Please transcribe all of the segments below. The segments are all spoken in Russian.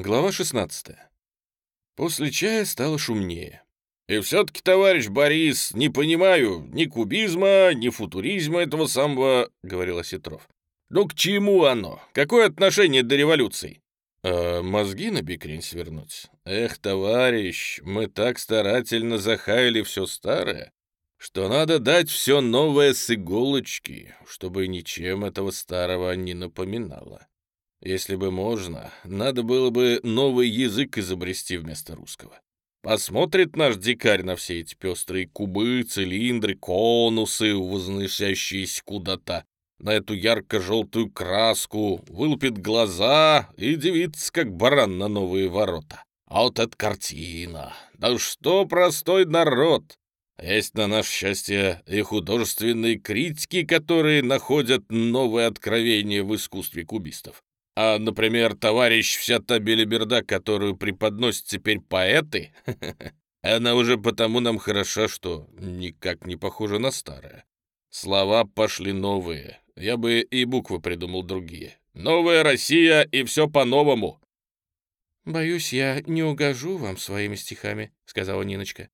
Глава 16. После чая стало шумнее. «И все-таки, товарищ Борис, не понимаю ни кубизма, ни футуризма этого самого», — говорил Осетров. «Ну к чему оно? Какое отношение до революции?» «А мозги на бикрень свернуть? Эх, товарищ, мы так старательно захаяли все старое, что надо дать все новое с иголочки, чтобы ничем этого старого не напоминало. Если бы можно, надо было бы новый язык изобрести вместо русского. Посмотрит наш дикарь на все эти пестрые кубы, цилиндры, конусы, возносящиеся куда-то, на эту ярко-желтую краску, вылупит глаза и дивится, как баран на новые ворота. А вот эта картина! Да что простой народ! Есть, на наше счастье, и художественные критики, которые находят новые откровения в искусстве кубистов. А, например, товарищ вся та белиберда, которую преподносят теперь поэты, она уже потому нам хороша, что никак не похожа на старое. Слова пошли новые. Я бы и буквы придумал другие. Новая Россия и все по-новому. «Боюсь, я не угожу вам своими стихами», — сказала Ниночка.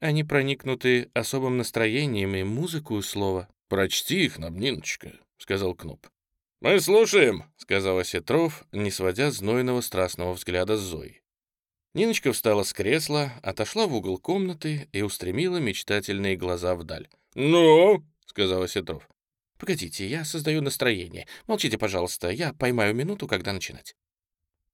«Они проникнуты особым настроением и музыку слова». «Прочти их нам, Ниночка», — сказал Кноп. «Мы слушаем», — сказал Осетров, не сводя знойного страстного взгляда с Зои. Ниночка встала с кресла, отошла в угол комнаты и устремила мечтательные глаза вдаль. «Ну?» — сказал Осетров. «Погодите, я создаю настроение. Молчите, пожалуйста, я поймаю минуту, когда начинать».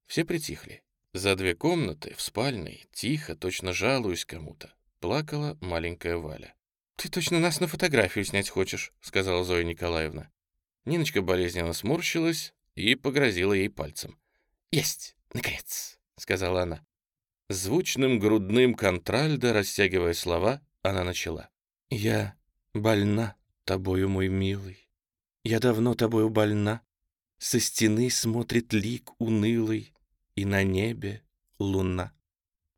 Все притихли. За две комнаты, в спальной, тихо, точно жалуясь кому-то, плакала маленькая Валя. «Ты точно нас на фотографию снять хочешь?» — сказала Зоя Николаевна. Ниночка болезненно сморщилась и погрозила ей пальцем. «Есть, наконец», — сказала она. Звучным грудным контральдо, растягивая слова, она начала. «Я больна тобою, мой милый. Я давно тобою больна. Со стены смотрит лик унылый, и на небе луна.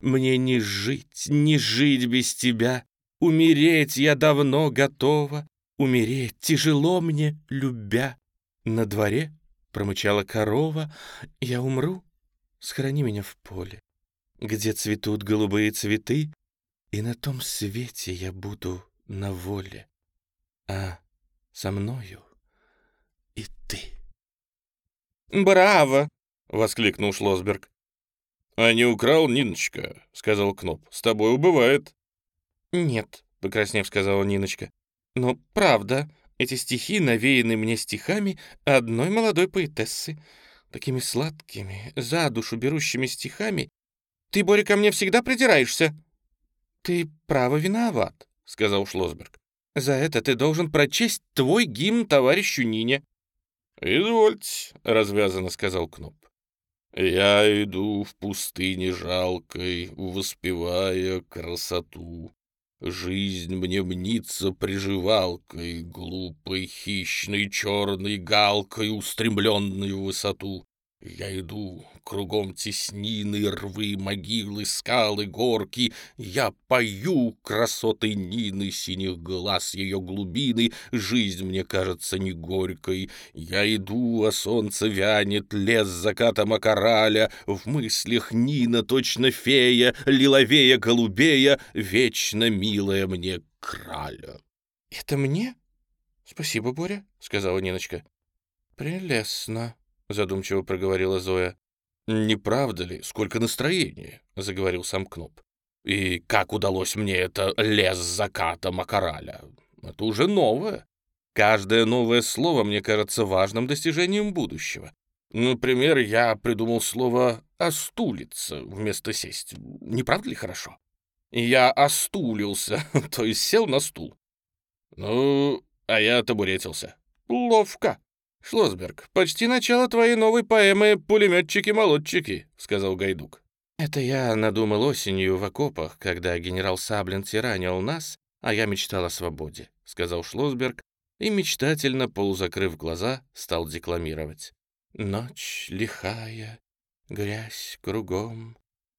Мне не жить, не жить без тебя. Умереть я давно готова. Умереть тяжело мне, любя. На дворе промычала корова. Я умру, схорони меня в поле, где цветут голубые цветы, и на том свете я буду на воле. А со мною и ты. «Браво!» — воскликнул Шлосберг. «А не украл Ниночка», — сказал Кноп. «С тобой убывает». «Нет», — покраснев сказала Ниночка. Но правда, эти стихи навеяны мне стихами одной молодой поэтессы. Такими сладкими, за душу берущими стихами. Ты, Боря, ко мне всегда придираешься. Ты право виноват, сказал Шлосберг. За это ты должен прочесть твой гимн товарищу Нине. «Извольте», — развязанно сказал Кноп. «Я иду в пустыне жалкой, воспевая красоту. Жизнь мне мнится приживалкой, глупой, хищной, черной галкой, устремленной в высоту. Я иду, кругом теснины, рвы, могилы, скалы, горки. Я пою красоты Нины, синих глаз ее глубины. Жизнь мне кажется не горькой. Я иду, а солнце вянет, лес заката макараля. В мыслях Нина точно фея, лиловея, голубея, вечно милая мне краля. — Это мне? Спасибо, Боря, — сказала Ниночка. — Прелестно задумчиво проговорила Зоя. «Не правда ли, сколько настроения?» — заговорил сам Кноп. «И как удалось мне это лес заката Макараля? Это уже новое. Каждое новое слово мне кажется важным достижением будущего. Например, я придумал слово «остулиться» вместо «сесть». Не правда ли хорошо? Я остулился, то есть сел на стул. Ну, а я табуретился. Ловко. «Шлосберг, почти начало твоей новой поэмы «Пулеметчики-молодчики», — сказал Гайдук. «Это я надумал осенью в окопах, когда генерал Саблин тиранил нас, а я мечтал о свободе», — сказал Шлосберг и, мечтательно, полузакрыв глаза, стал декламировать. «Ночь лихая, грязь кругом,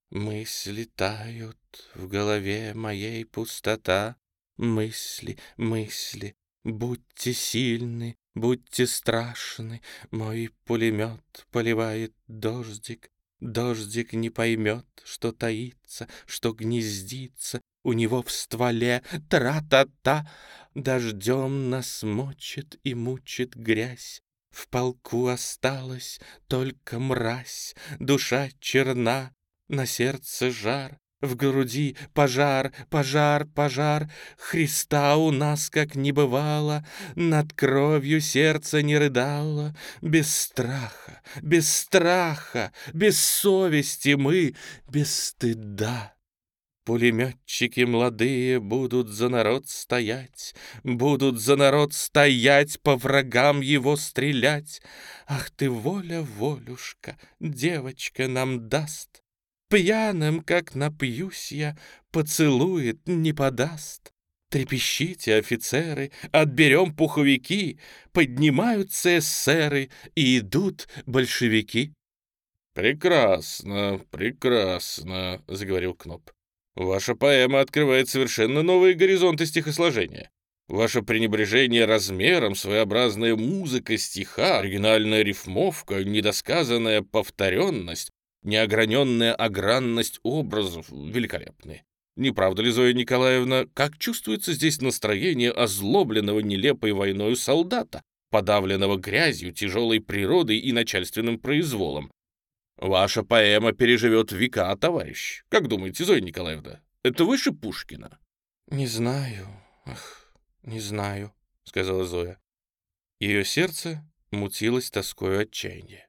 мысли тают, в голове моей пустота, мысли, мысли, будьте сильны, Будьте страшны, мой пулемет поливает дождик, Дождик не поймет, что таится, что гнездится у него в стволе. Тра-та-та! Дождем нас мочит и мучит грязь. В полку осталась только мразь, душа черна, на сердце жар, в груди пожар, пожар, пожар. Христа у нас как не бывало, над кровью сердце не рыдало. Без страха, без страха, без совести мы, без стыда. Пулеметчики молодые будут за народ стоять, Будут за народ стоять, по врагам его стрелять. Ах ты, воля, волюшка, девочка нам даст, Пьяным, как напьюсь я, поцелует не подаст. Трепещите, офицеры, отберем пуховики, Поднимаются эсеры и идут большевики. «Прекрасно, прекрасно», — заговорил Кноп. Ваша поэма открывает совершенно новые горизонты стихосложения. Ваше пренебрежение размером, своеобразная музыка стиха, оригинальная рифмовка, недосказанная повторенность, неограненная огранность образов великолепны. Не правда ли, Зоя Николаевна, как чувствуется здесь настроение озлобленного нелепой войною солдата, подавленного грязью, тяжелой природой и начальственным произволом, Ваша поэма переживет века, товарищ. Как думаете, Зоя Николаевна, это выше Пушкина? Не знаю, ах, не знаю, сказала Зоя. Ее сердце мутилось тоскою отчаяния.